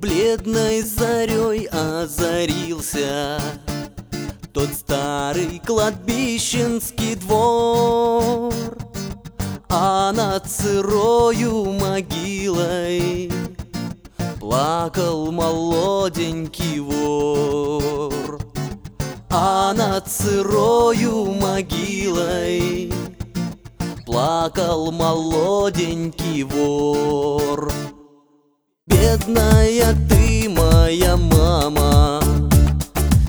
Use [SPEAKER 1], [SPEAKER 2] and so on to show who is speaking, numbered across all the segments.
[SPEAKER 1] Бледной зарей озарился. Тот старый кладбищенский двор А над сырою могилой Плакал молоденький вор. А над сырою могилой Плакал молоденький вор Бедная ты моя мама.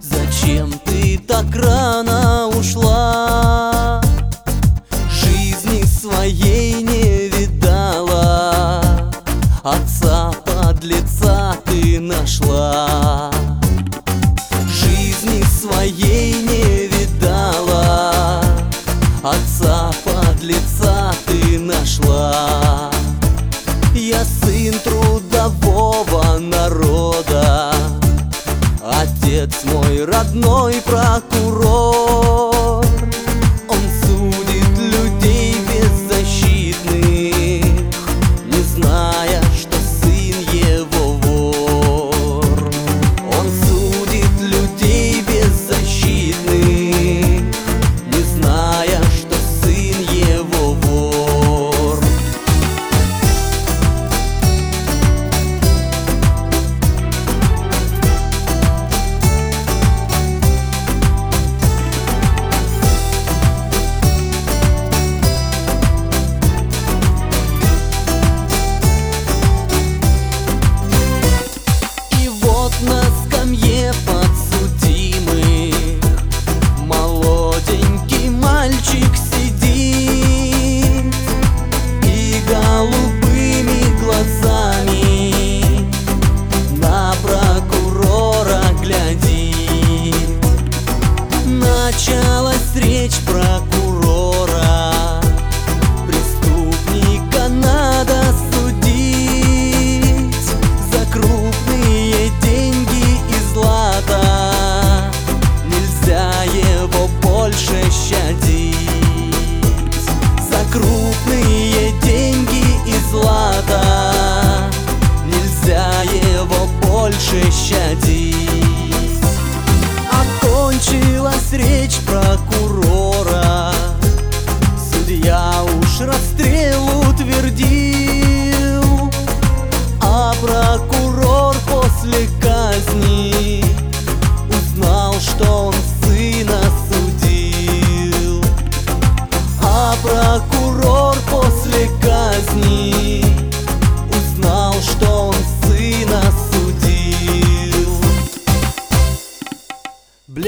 [SPEAKER 1] Зачем ты так рано ушла? Жизни своей не видала. Отца подлеца ты нашла. Жизни своей не видала. Отца подлеца ты нашла. Я сын трудового народа. Отец мой родной прокурор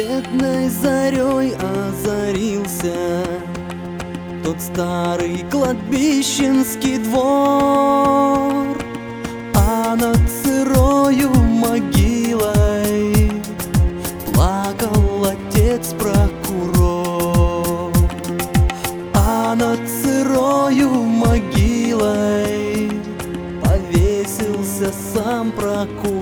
[SPEAKER 1] Бледной зарей озарился Тот старый кладбищенский двор. А над сырою могилой Плакал отец прокурор. А над сырою могилой Повесился сам прокурор